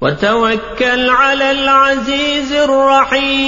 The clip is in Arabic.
وتوكل على العزيز الرحيم.